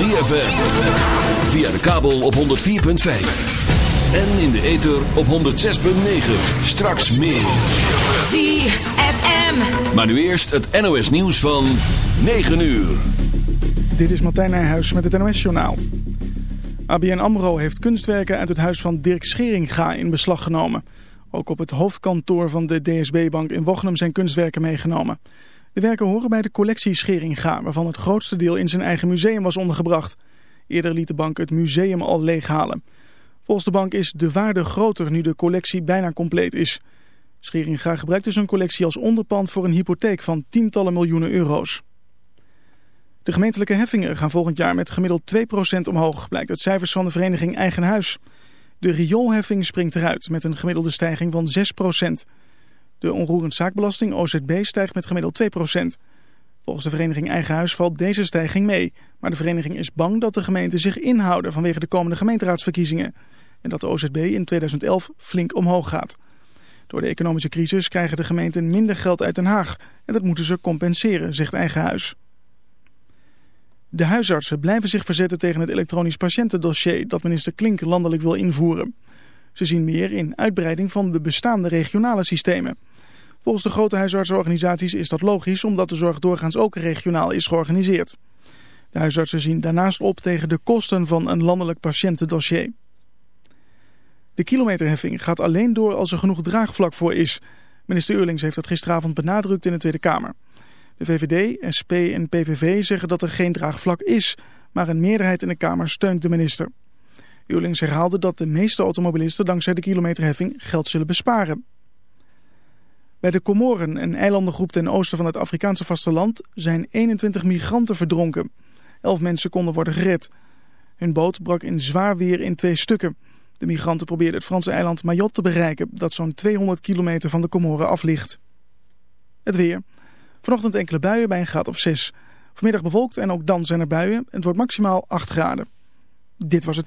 ZFM. Via de kabel op 104.5. En in de ether op 106.9. Straks meer. ZFM. Maar nu eerst het NOS nieuws van 9 uur. Dit is Martijn Nijhuis met het NOS-journaal. ABN AMRO heeft kunstwerken uit het huis van Dirk Scheringa in beslag genomen. Ook op het hoofdkantoor van de DSB-bank in Wochnum zijn kunstwerken meegenomen. De werken horen bij de collectie Scheringa, waarvan het grootste deel in zijn eigen museum was ondergebracht. Eerder liet de bank het museum al leeghalen. Volgens de bank is de waarde groter nu de collectie bijna compleet is. Scheringa gebruikte zijn collectie als onderpand voor een hypotheek van tientallen miljoenen euro's. De gemeentelijke heffingen gaan volgend jaar met gemiddeld 2% omhoog, blijkt uit cijfers van de vereniging Eigen Huis. De rioolheffing springt eruit met een gemiddelde stijging van 6%. De onroerend zaakbelasting OZB stijgt met gemiddeld 2%. Volgens de vereniging Eigen Huis valt deze stijging mee. Maar de vereniging is bang dat de gemeenten zich inhouden vanwege de komende gemeenteraadsverkiezingen. En dat de OZB in 2011 flink omhoog gaat. Door de economische crisis krijgen de gemeenten minder geld uit Den Haag. En dat moeten ze compenseren, zegt Eigen Huis. De huisartsen blijven zich verzetten tegen het elektronisch patiëntendossier dat minister Klink landelijk wil invoeren. Ze zien meer in uitbreiding van de bestaande regionale systemen. Volgens de grote huisartsenorganisaties is dat logisch omdat de zorg doorgaans ook regionaal is georganiseerd. De huisartsen zien daarnaast op tegen de kosten van een landelijk patiëntendossier. De kilometerheffing gaat alleen door als er genoeg draagvlak voor is. Minister Eurlings heeft dat gisteravond benadrukt in de Tweede Kamer. De VVD, SP en PVV zeggen dat er geen draagvlak is, maar een meerderheid in de Kamer steunt de minister. Eurlings herhaalde dat de meeste automobilisten dankzij de kilometerheffing geld zullen besparen. Bij de Comoren, een eilandengroep ten oosten van het Afrikaanse vasteland, zijn 21 migranten verdronken. Elf mensen konden worden gered. Hun boot brak in zwaar weer in twee stukken. De migranten probeerden het Franse eiland Mayotte te bereiken, dat zo'n 200 kilometer van de Comoren af ligt. Het weer. Vanochtend enkele buien bij een graad of 6. Vanmiddag bewolkt en ook dan zijn er buien. Het wordt maximaal 8 graden. Dit was het.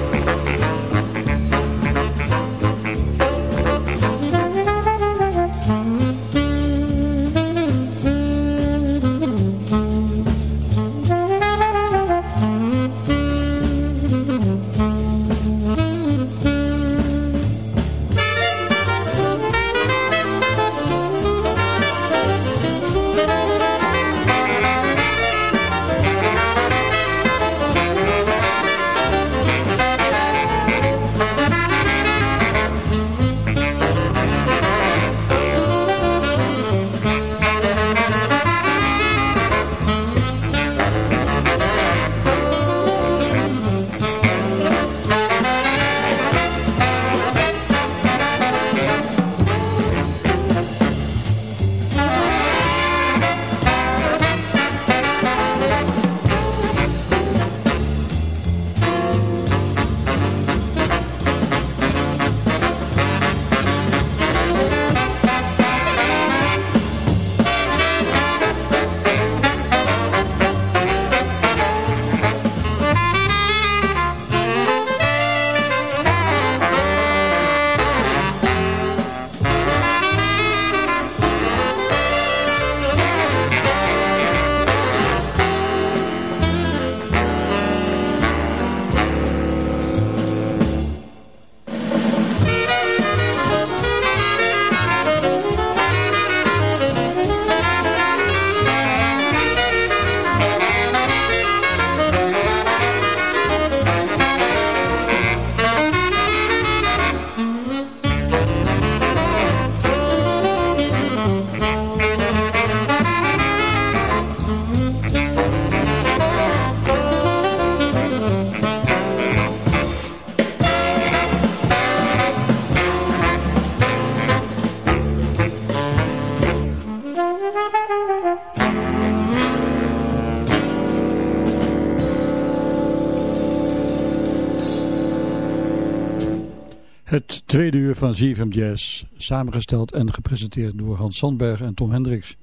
Van ZFM Jazz, samengesteld en gepresenteerd door Hans Sandberg en Tom Hendricks.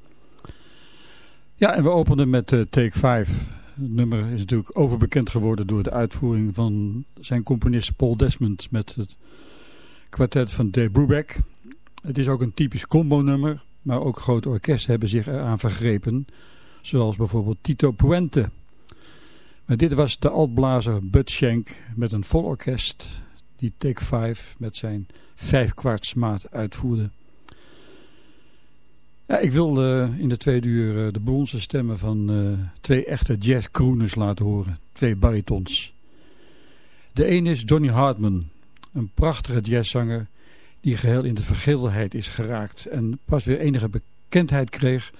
Ja, en we openden met uh, Take 5. Het nummer is natuurlijk overbekend geworden door de uitvoering van zijn componist Paul Desmond met het kwartet van Dave Brubeck. Het is ook een typisch combo-nummer, maar ook grote orkesten hebben zich eraan vergrepen, zoals bijvoorbeeld Tito Puente. Maar dit was de altblazer Bud Schenk met een vol orkest die Take 5 met zijn maat uitvoerde. Ja, ik wilde in de tweede uur eh, de bronzen stemmen van uh, twee echte jazzcrooners laten horen. Twee baritons. De een is Johnny Hartman, een prachtige jazzzanger die geheel in de vergetelheid is geraakt en pas weer enige bekendheid kreeg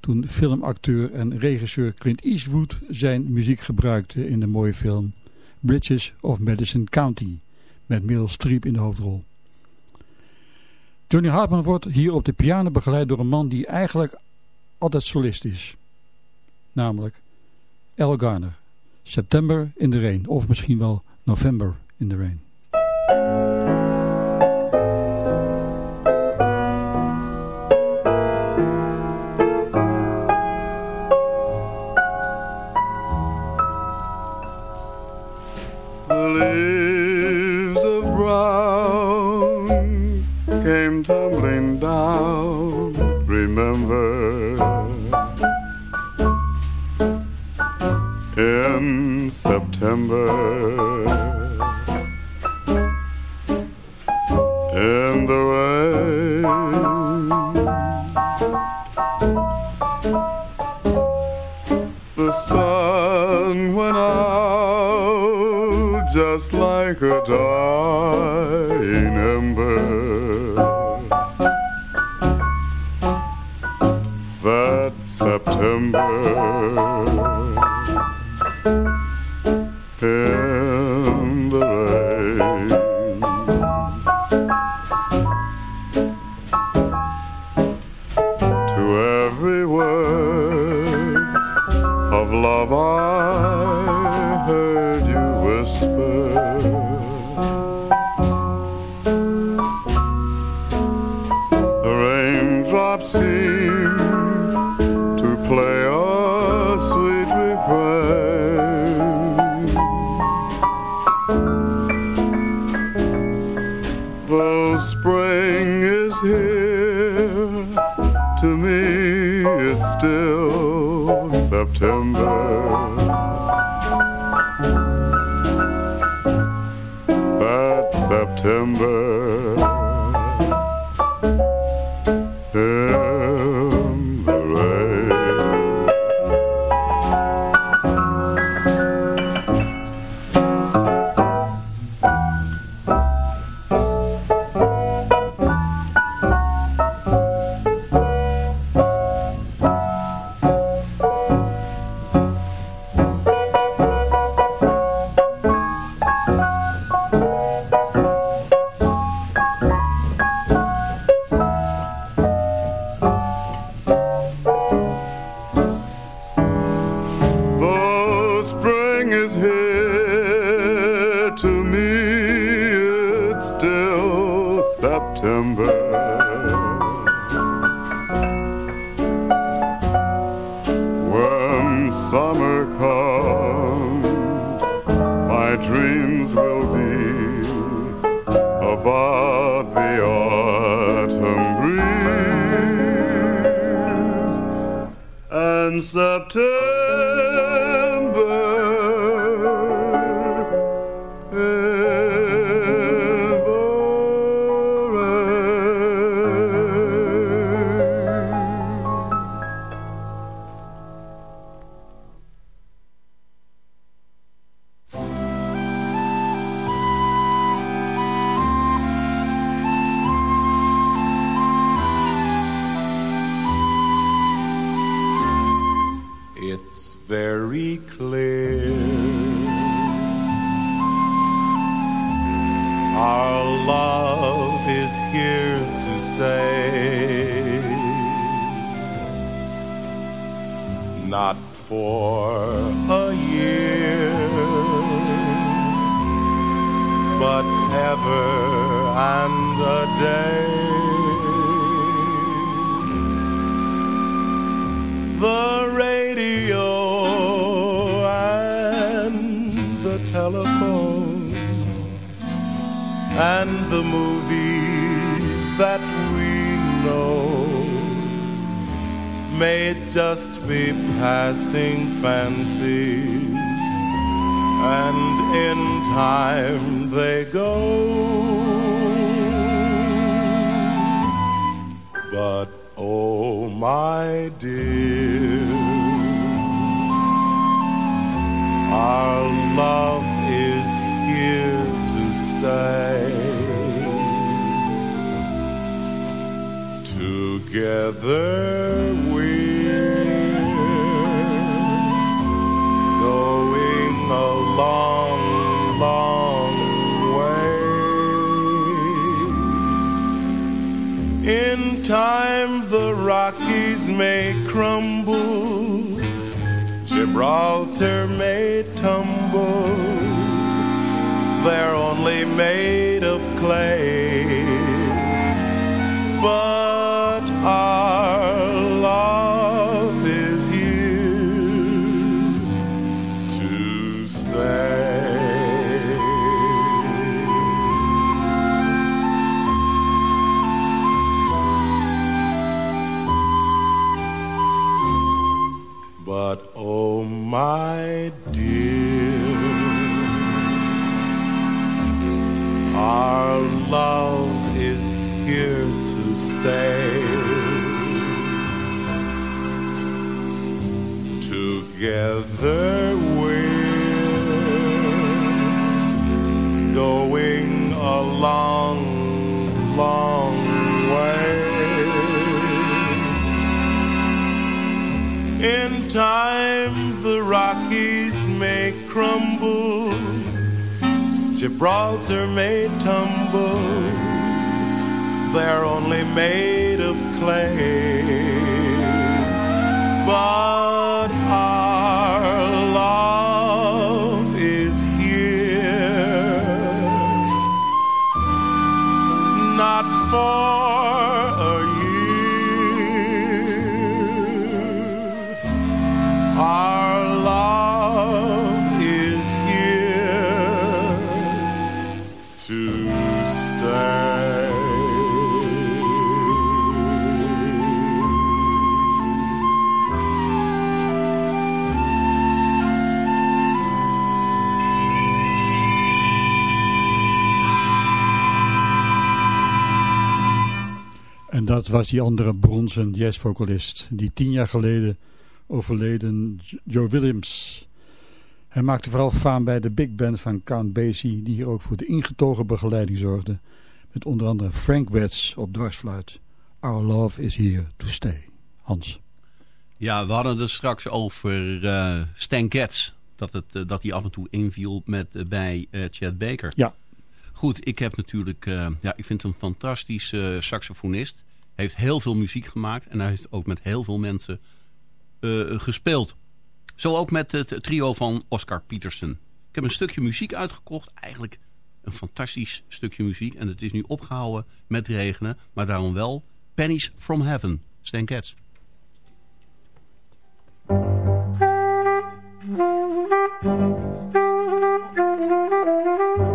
toen filmacteur en regisseur Clint Eastwood zijn muziek gebruikte in de mooie film Bridges of Madison County met Meryl Streep in de hoofdrol. Johnny Hartman wordt hier op de piano begeleid door een man die eigenlijk altijd solist is. Namelijk Al Garner. September in the Rain of misschien wel November in the Rain. tumbling down, remember. In September, in the rain, the sun went out just like a dog. In the rain. To every word of love I heard you whisper. drops seem September. That September. Our love is here to stay. But oh, my dear, our love is here to stay. Together we're going a long, long way. In time, the Rockies may crumble, Gibraltar may tumble. They're only made of clay. But for dat was die andere bronzen jazzvocalist, die tien jaar geleden overleden Joe Williams. Hij maakte vooral faam bij de big band van Count Basie, die hier ook voor de ingetogen begeleiding zorgde. Met onder andere Frank Wetz op dwarsfluit. Our love is here to stay. Hans. Ja, we hadden het straks over eh Stan Getz. Dat, het, eh, dat hij af en toe inviel met, eh, bij Chad Baker. Ja. Goed, ik heb natuurlijk... ja, ik vind hem een fantastische saxofonist. Heeft heel veel muziek gemaakt. En hij heeft ook met heel veel mensen eh, gespeeld. Zo ook met het trio van Oscar Peterson. Ik heb een stukje muziek uitgekocht. Eigenlijk een fantastisch stukje muziek. En het is nu opgehouden met regenen. Maar daarom wel Pennies from Heaven. Stan you.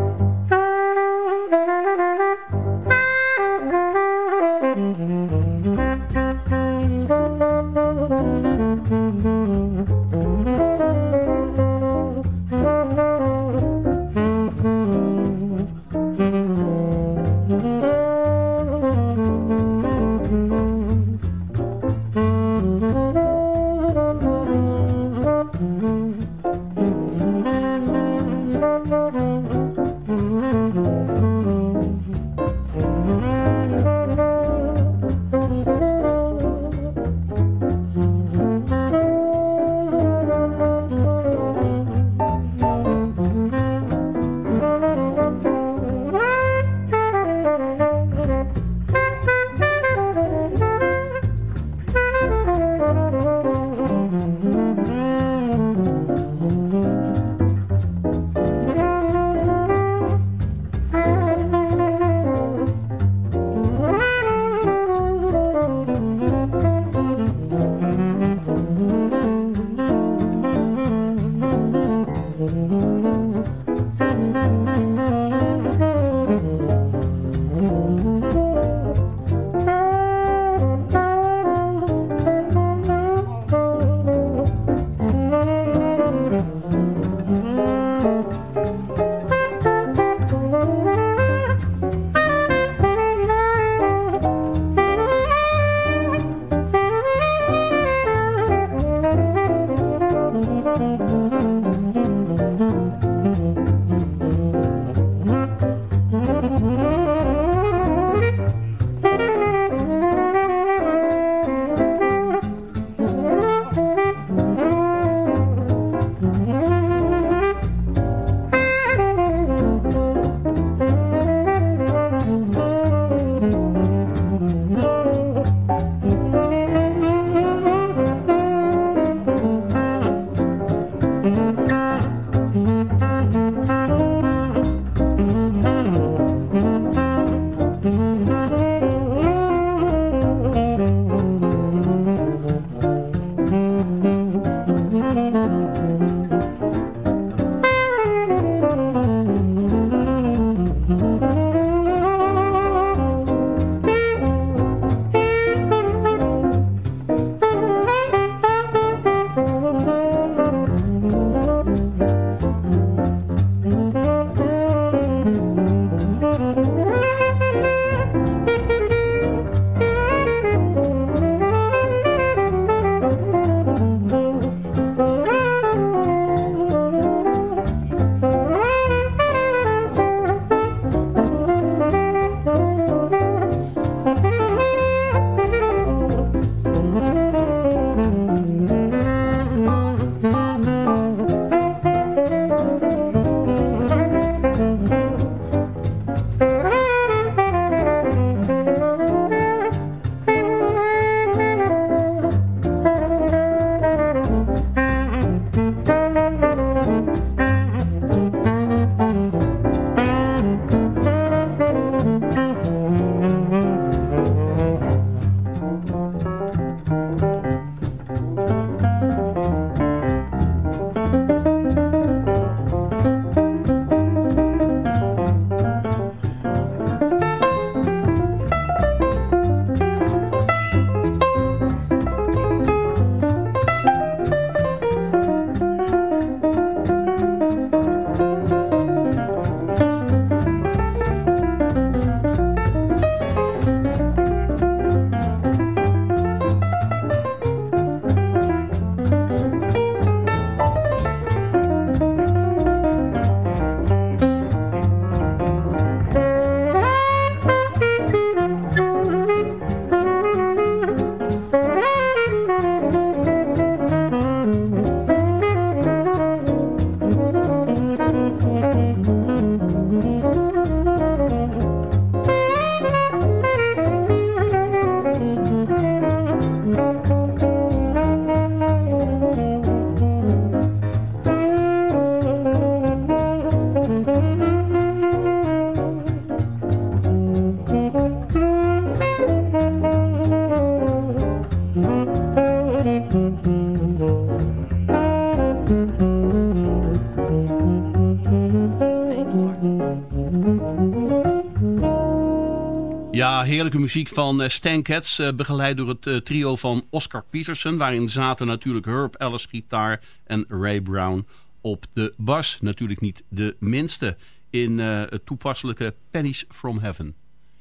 Heerlijke muziek van uh, Stan Cats, uh, begeleid door het uh, trio van Oscar Peterson. Waarin zaten natuurlijk Herb Ellis gitaar en Ray Brown op de bas. Natuurlijk niet de minste in het toepasselijke Pennies from Heaven.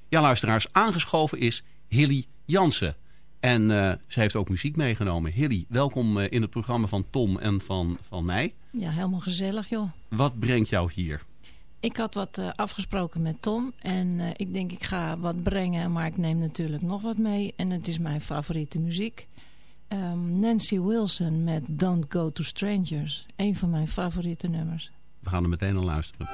Ja, luisteraars, aangeschoven is Hilly Jansen. En ze heeft ook muziek meegenomen. Hilly, welkom in het programma van Tom en van, van mij. Ja, helemaal gezellig joh. Wat brengt jou hier? Ik had wat uh, afgesproken met Tom. En uh, ik denk ik ga wat brengen. Maar ik neem natuurlijk nog wat mee. En het is mijn favoriete muziek. Um, Nancy Wilson met Don't Go to Strangers. Een van mijn favoriete nummers. We gaan er meteen naar luisteren.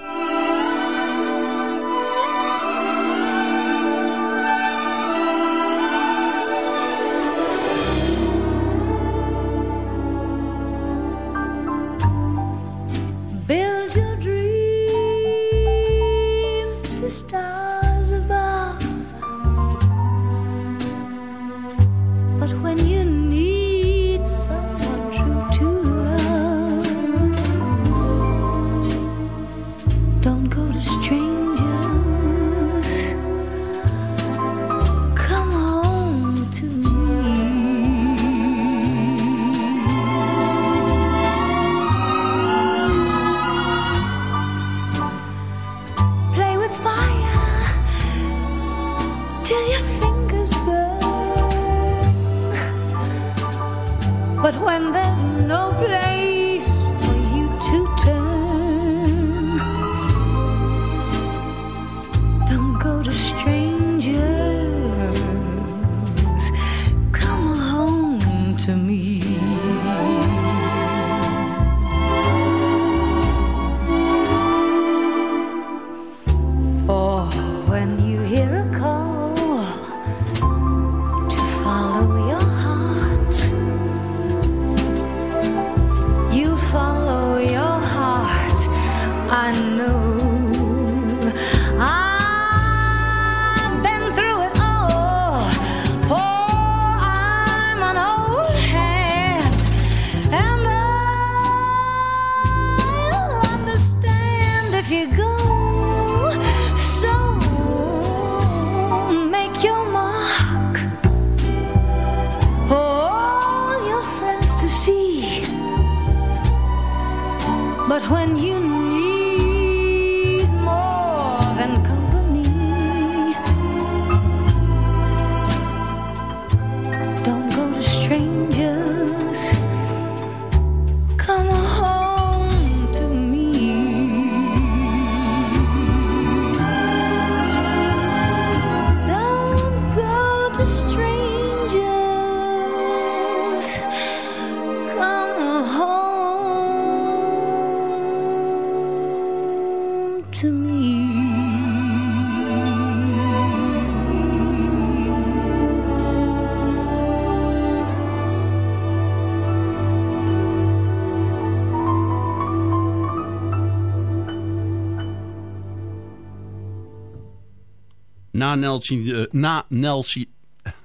Na Nancy, eh, na Nancy,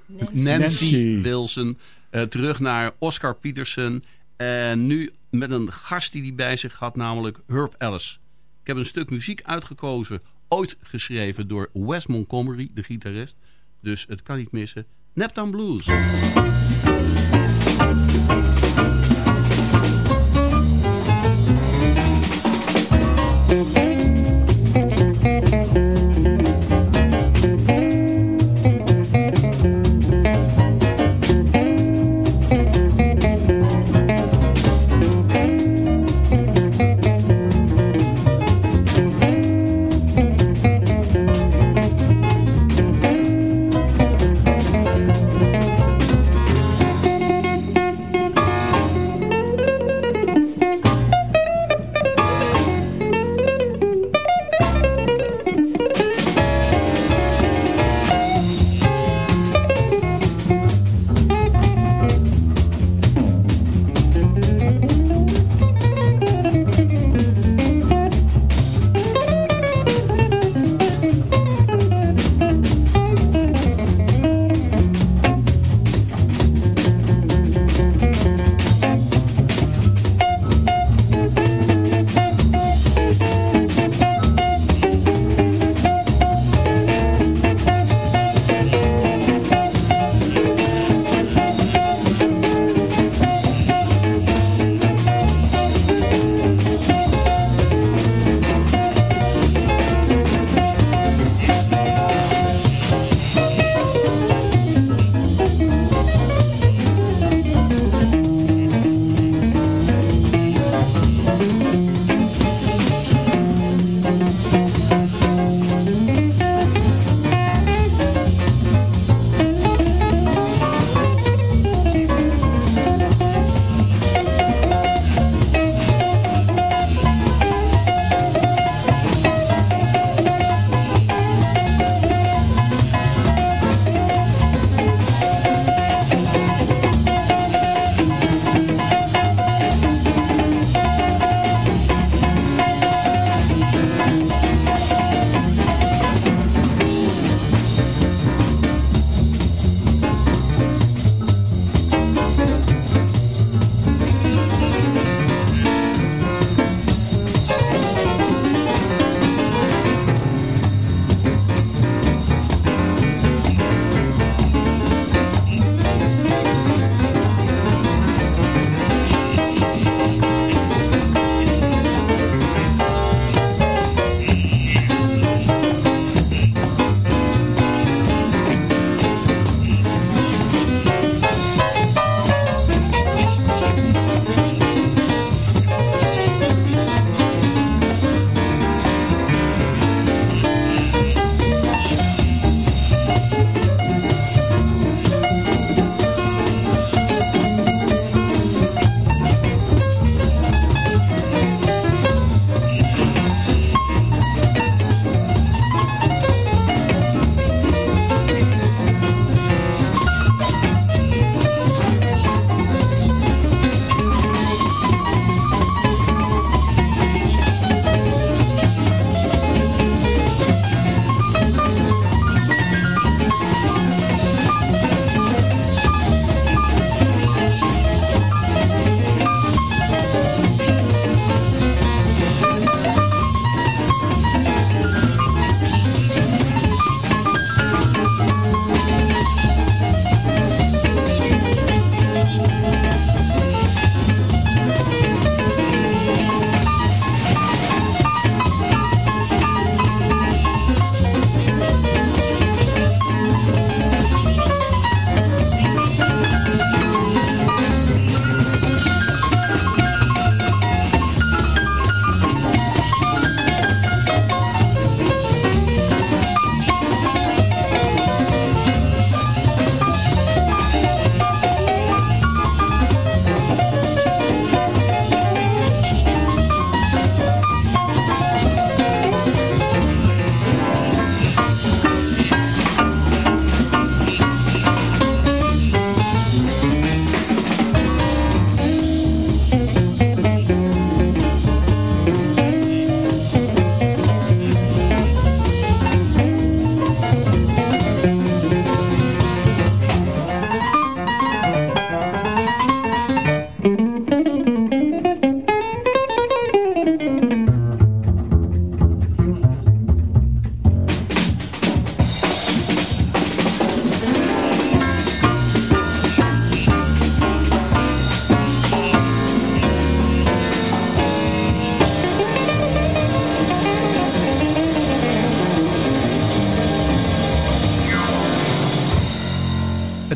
Nancy, Nancy. Wilson. eh, terug naar Oscar Peterson. En nu met een gast die hij bij zich had, namelijk Herb Ellis. Ik heb een stuk muziek uitgekozen. Ooit geschreven door Wes Montgomery, de gitarist. Dus het kan niet missen. Neptune Blues.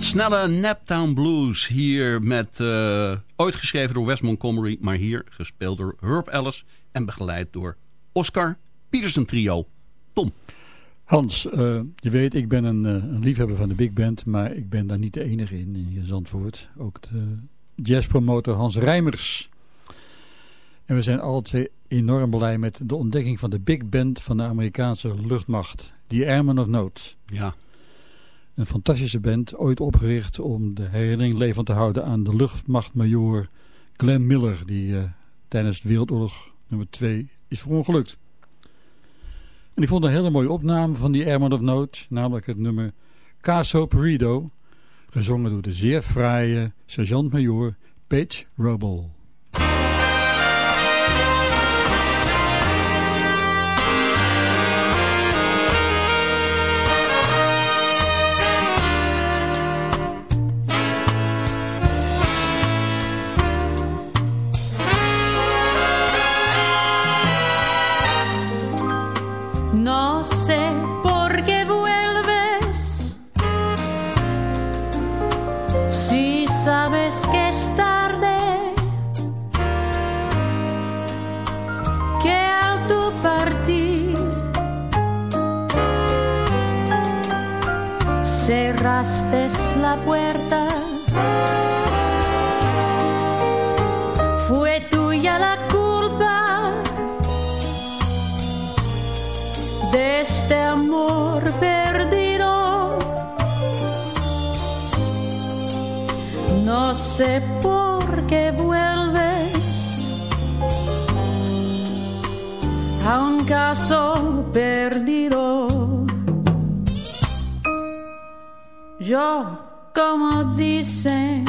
Snelle Naptown Blues hier met... Uh, ooit geschreven door Wes Montgomery... maar hier gespeeld door Herb Ellis... en begeleid door Oscar Peterson Trio. Tom. Hans, uh, je weet, ik ben een, uh, een, liefhebber van de big band... maar ik ben daar niet de enige in, in Zandvoort. Ook de jazzpromotor Hans Rijmers... En we zijn alle twee enorm blij met de ontdekking van de big band van de Amerikaanse luchtmacht. The Airmen of Note. Ja. Een fantastische band, ooit opgericht om de herinnering levend te houden aan de luchtmachtmajor Glenn Miller. Die uh, tijdens Wereldoorlog nummer 2 is verongelukt. En ik vond een hele mooie opname van die Airmen of Note. Namelijk het nummer Caso Perido. Gezongen door de zeer fraaie sergeant-major Paige Rubble. Cerraste la puerta. Fue tuya la culpa de este amor perdido. No sé por qué vuelves a un caso perdido. Yo, como dicen,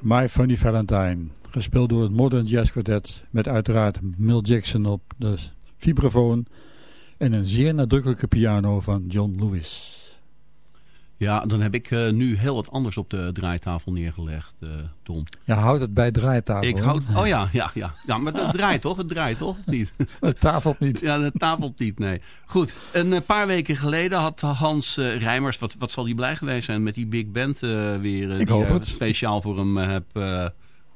My Funny Valentine, gespeeld door het Modern Jazz Quartet met uiteraard Mil Jackson op de vibrafoon en een zeer nadrukkelijke piano van John Lewis. Ja, dan heb ik uh, nu heel wat anders op de draaitafel neergelegd, uh, Tom. Ja, houd het bij draaitafel. Ik houd, oh ja, ja, ja. Ja, maar het draait toch? Het draait toch? niet? Het tafelt niet. Ja, het tafelt niet, nee. Goed, een uh, paar weken geleden had Hans Rijmers, wat, wat zal hij blij geweest zijn met die big band weer. ik die hoop het. speciaal voor hem heb...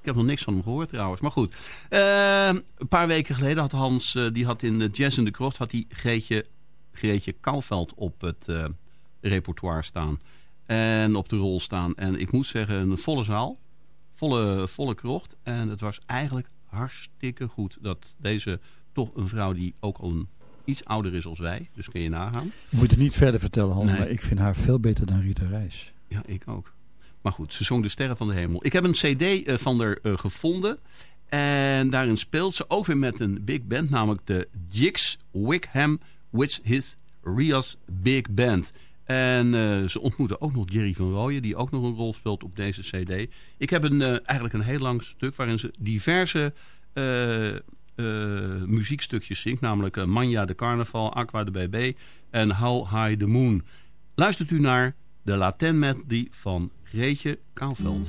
ik heb nog niks van hem gehoord trouwens, maar goed. een paar weken geleden had Hans, die had in Jazz in de Krocht, had hij Greetje, Greetje Kouwveld op het repertoire staan. En op de rol staan. En ik moet zeggen, een volle zaal. Volle, volle krocht. En het was eigenlijk hartstikke goed dat deze toch een vrouw die ook al een, iets ouder is als wij. Dus kun je nagaan. Je moet het niet verder vertellen Hans, nee. maar ik vind haar veel beter dan Rita Reis. Ja, ik ook. Maar goed, ze zong de sterren van de hemel. Ik heb een cd van haar uh, gevonden. En daarin speelt ze ook weer met een big band. Namelijk de Jigs Wickham with his Rias Big Band. En uh, ze ontmoeten ook nog Jerry van Rooyen, die ook nog een rol speelt op deze cd. Ik heb een, uh, eigenlijk een heel lang stuk waarin ze diverse uh, muziekstukjes zingt. Namelijk Manja de Carnaval, Aqua de BB en How High the Moon. Luistert u naar de Latin Medley van Greetje Kaalveld.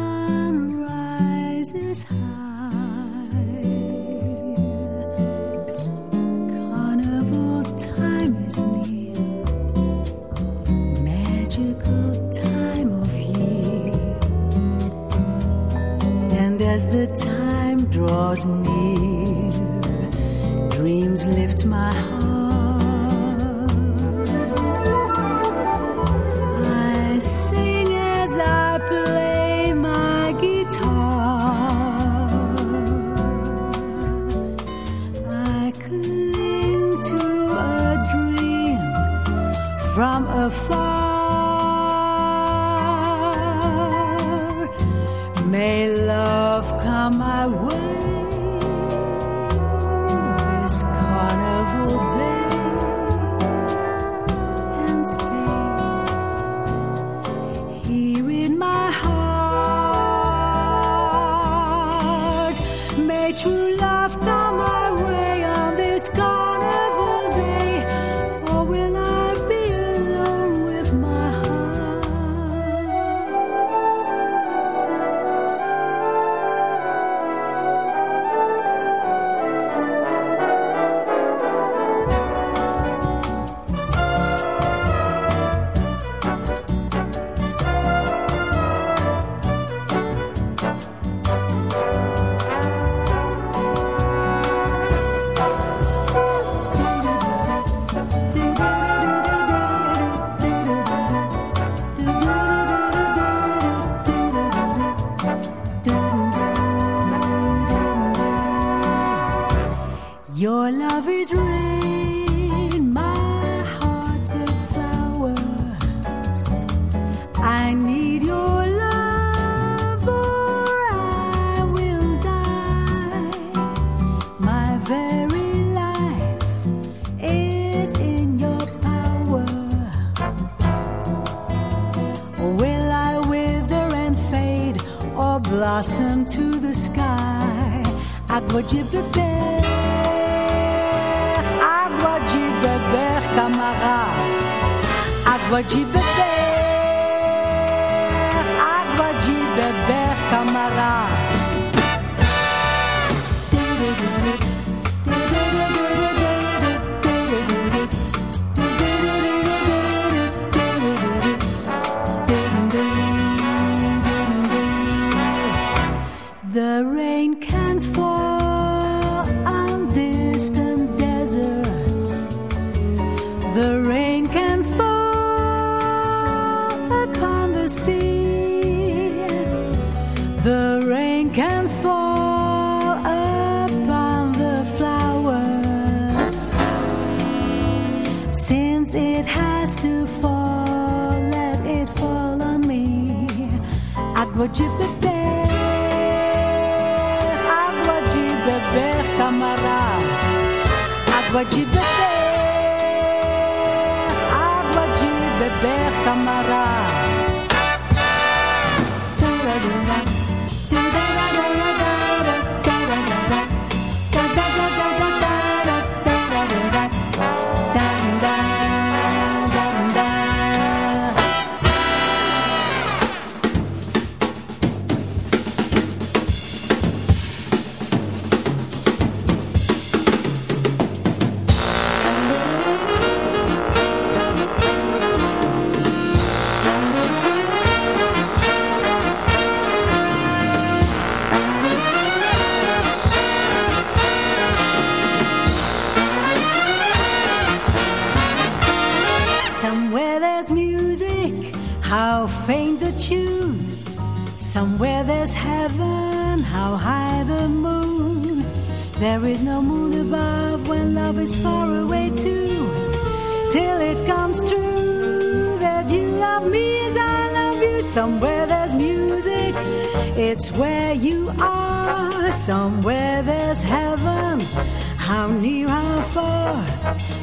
is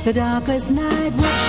the darkest night.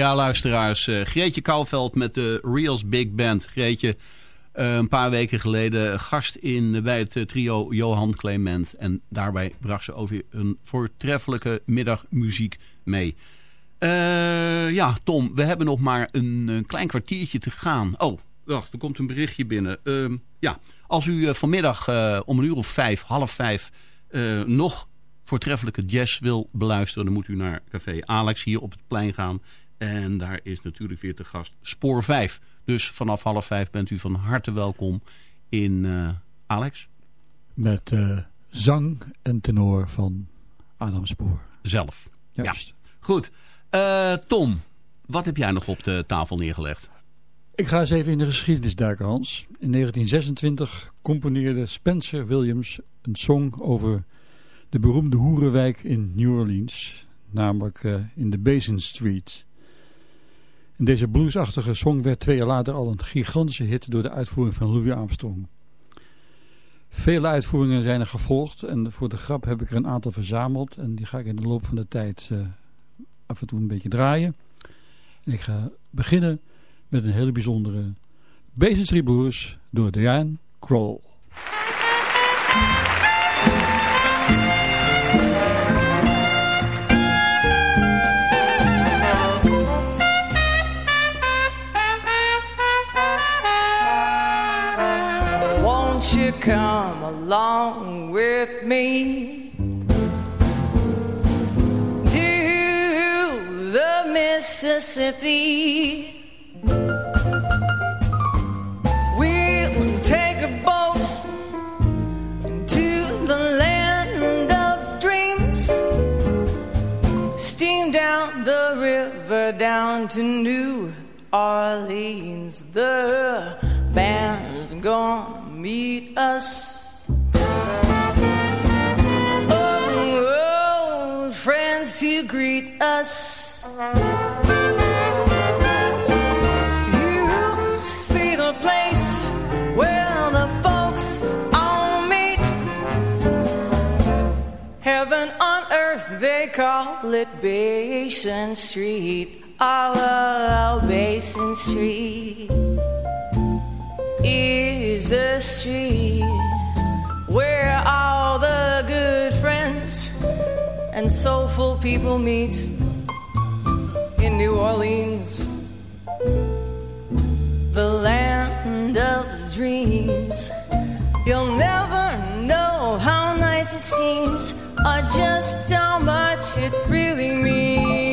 Ja, luisteraars. Uh, eh, Greetje Kouwveld met de Reels Big Band. Greetje, eh, een paar weken geleden gast in, eh, bij het trio Johan Clement. En daarbij bracht ze over een voortreffelijke middagmuziek mee. Ja, Tom, we hebben nog maar een, klein kwartiertje te gaan. Oh, wacht, er komt een berichtje binnen. Ehm, ja, als u vanmiddag om een uur of vijf, half vijf, nog voortreffelijke jazz wil beluisteren... dan moet u naar Café Alex hier op het plein gaan. En daar is natuurlijk weer te gast Spoor 5. Dus vanaf half vijf bent u van harte welkom in eh, Alex. Met eh, zang en tenor van Adam Spoor. Zelf. Juist. Ja. Goed. Eh, Tom, wat heb jij nog op de tafel neergelegd? Ik ga eens even in de geschiedenis duiken, Hans. In 1926 componeerde Spencer Williams een song over de beroemde hoerenwijk in New Orleans. Namelijk in de Basin Street. En deze bluesachtige song werd twee jaar later al een gigantische hit door de uitvoering van Louis Armstrong. Vele uitvoeringen zijn er gevolgd en voor de grap heb ik er een aantal verzameld en die ga ik in de loop van de tijd uh, af en toe een beetje draaien. En ik ga beginnen met een hele bijzondere Street Blues door Diane Kroll. Come along with me to the Mississippi? We'll take a boat to the land of dreams, steam down the river down to New Orleans. The call it Basin Street. Oh, Basin Street is the street where all the good friends and soulful people meet in New Orleans, the land of dreams. You'll never know how nice it seems or just how much it really means.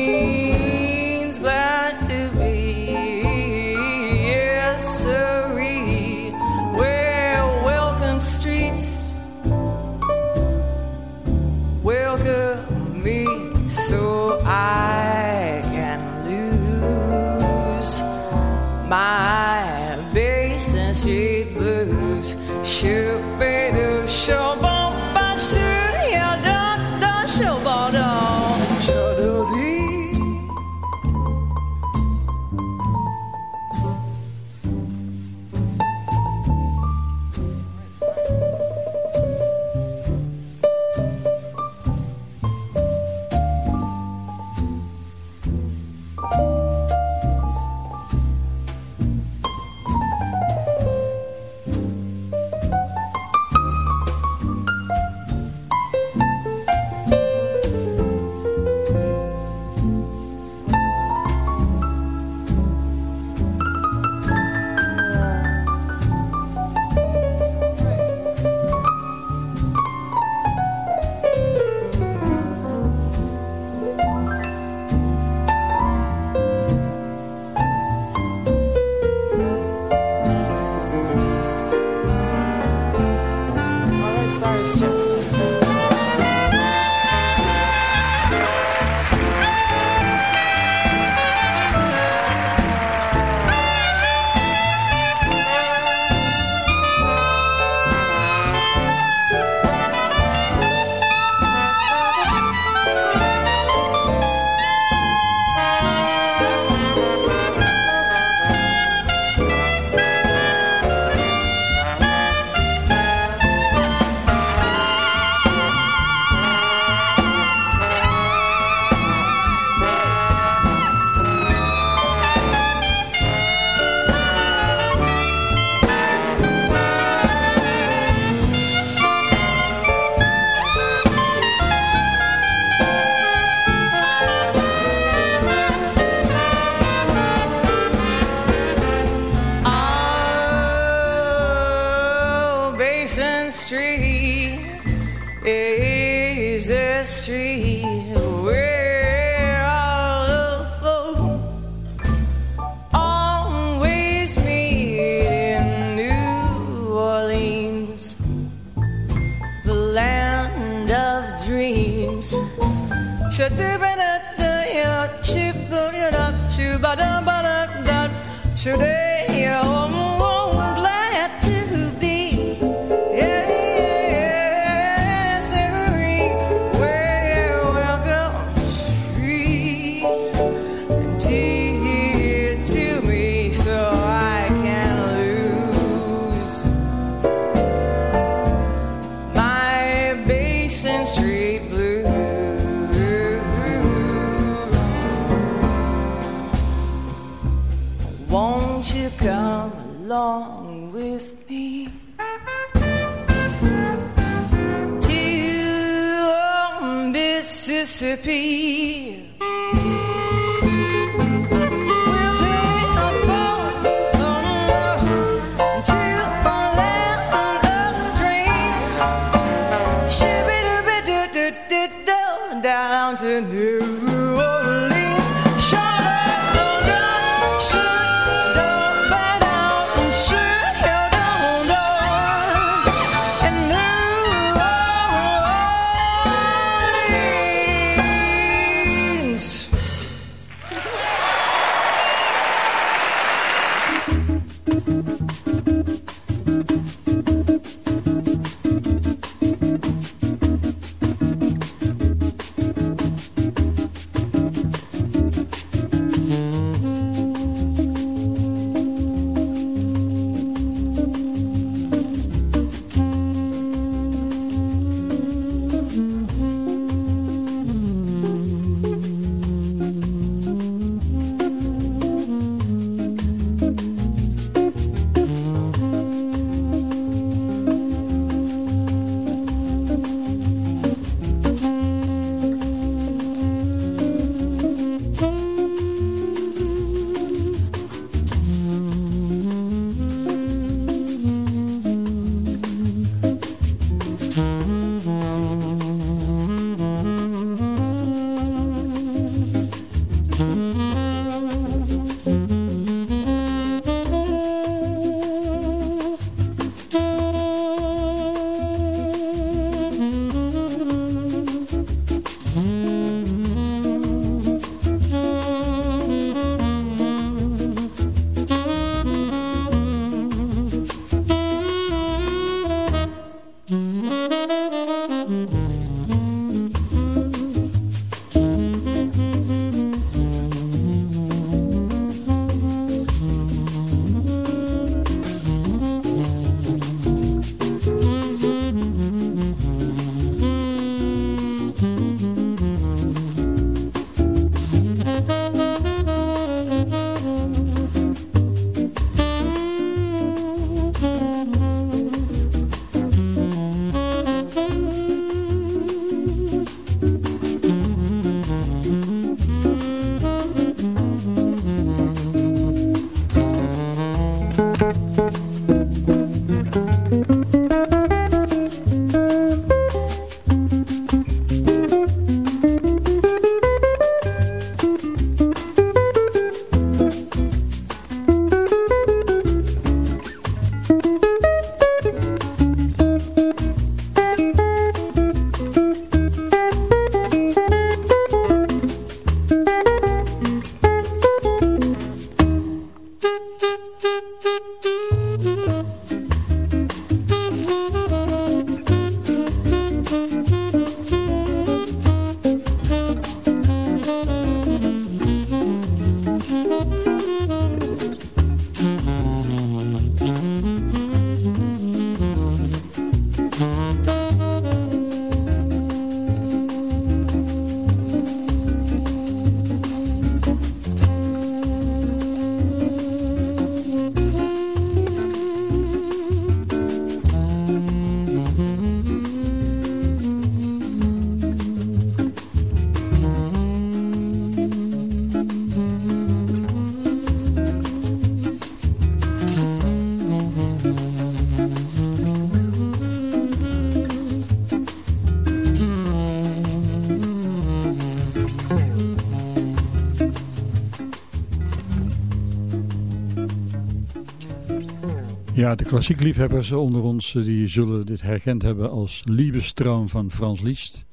Ja, de klassiek liefhebbers onder ons die zullen dit herkend hebben als Liebestraum van Frans Liszt.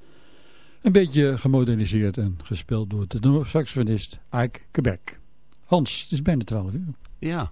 Een beetje gemoderniseerd en gespeeld door de saxofonist Ike Quebec. Hans, het is bijna 12 uur. Ja.